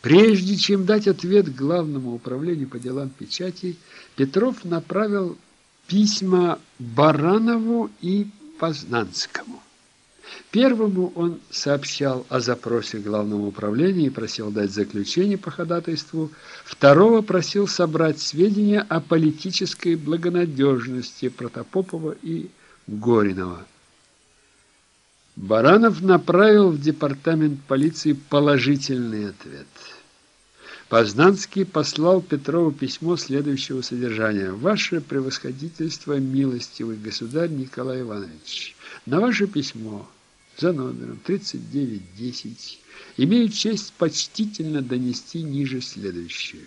Прежде чем дать ответ главному управлению по делам печати, Петров направил письма Баранову и Познанскому. Первому он сообщал о запросе главного управления и просил дать заключение по ходатайству. Второго просил собрать сведения о политической благонадежности Протопопова и Горинова. Баранов направил в департамент полиции положительный ответ. Познанский послал Петрову письмо следующего содержания. «Ваше превосходительство, милостивый государь Николай Иванович, на ваше письмо за номером 3910 имею честь почтительно донести ниже следующее.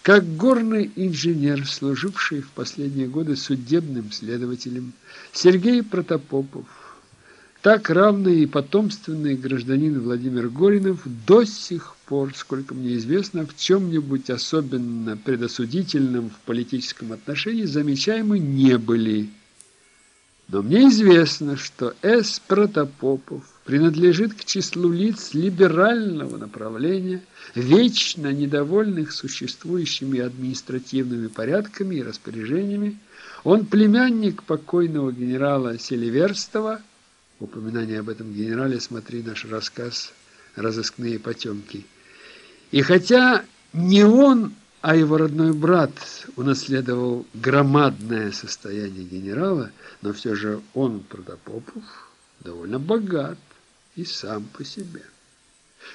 Как горный инженер, служивший в последние годы судебным следователем, Сергей Протопопов так равный и потомственный гражданин Владимир Горинов до сих пор, сколько мне известно, в чем-нибудь особенно предосудительном в политическом отношении замечаемы не были. Но мне известно, что С. Протопопов принадлежит к числу лиц либерального направления, вечно недовольных существующими административными порядками и распоряжениями. Он племянник покойного генерала Селиверстова, Упоминание об этом генерале смотри наш рассказ «Разыскные потемки». И хотя не он, а его родной брат унаследовал громадное состояние генерала, но все же он, Протопопов, довольно богат и сам по себе.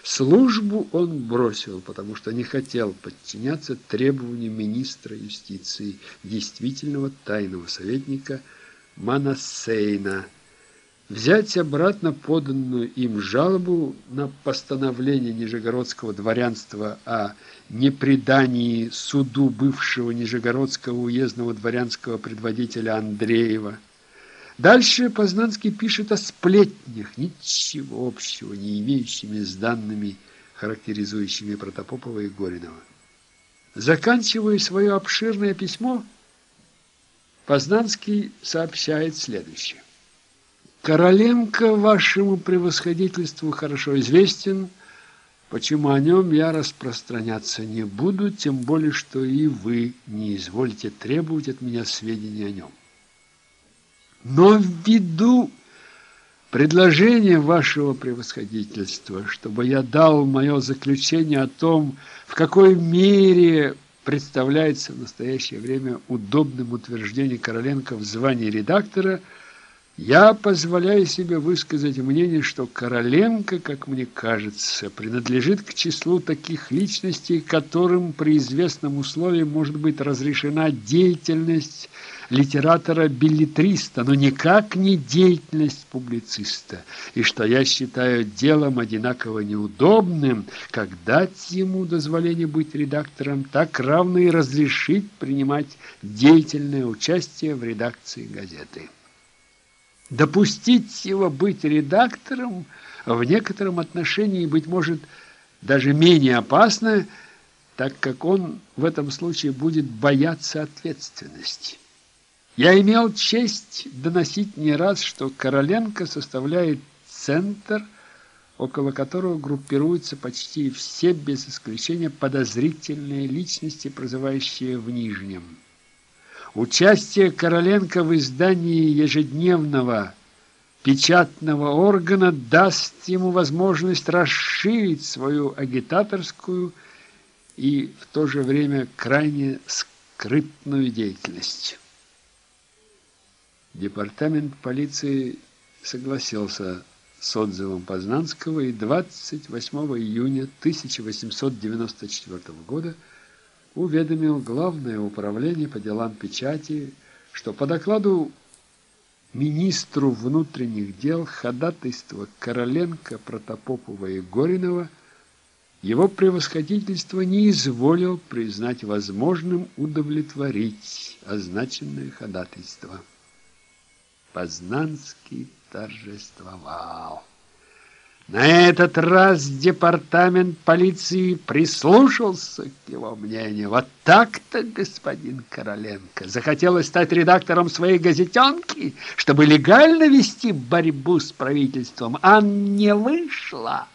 Службу он бросил, потому что не хотел подчиняться требованиям министра юстиции, действительного тайного советника Манасейна, взять обратно поданную им жалобу на постановление Нижегородского дворянства о непредании суду бывшего Нижегородского уездного дворянского предводителя Андреева. Дальше Познанский пишет о сплетнях, ничего общего не имеющими с данными, характеризующими Протопопова и Горинова. Заканчивая свое обширное письмо, Познанский сообщает следующее. Короленко вашему превосходительству хорошо известен, почему о нем я распространяться не буду, тем более, что и вы не изволите требовать от меня сведений о нем. Но ввиду предложения вашего превосходительства, чтобы я дал мое заключение о том, в какой мере представляется в настоящее время удобным утверждение Короленко в звании редактора – я позволяю себе высказать мнение, что Короленко, как мне кажется, принадлежит к числу таких личностей, которым при известном условии может быть разрешена деятельность литератора-билетриста, но никак не деятельность публициста, и что я считаю делом одинаково неудобным, как дать ему дозволение быть редактором, так равно и разрешить принимать деятельное участие в редакции газеты. Допустить его быть редактором в некотором отношении, быть может, даже менее опасно, так как он в этом случае будет бояться ответственности. Я имел честь доносить не раз, что Короленко составляет центр, около которого группируются почти все, без исключения, подозрительные личности, прозывающие в Нижнем. Участие Короленко в издании ежедневного печатного органа даст ему возможность расширить свою агитаторскую и в то же время крайне скрытную деятельность. Департамент полиции согласился с отзывом Познанского и 28 июня 1894 года уведомил Главное управление по делам печати, что по докладу министру внутренних дел ходатайства Короленко, Протопопова и Горинова его превосходительство не изволил признать возможным удовлетворить означенное ходатайство. Познанский торжествовал. На этот раз департамент полиции прислушался к его мнению. Вот так-то, господин Короленко, захотелось стать редактором своей газетенки, чтобы легально вести борьбу с правительством, а не вышло.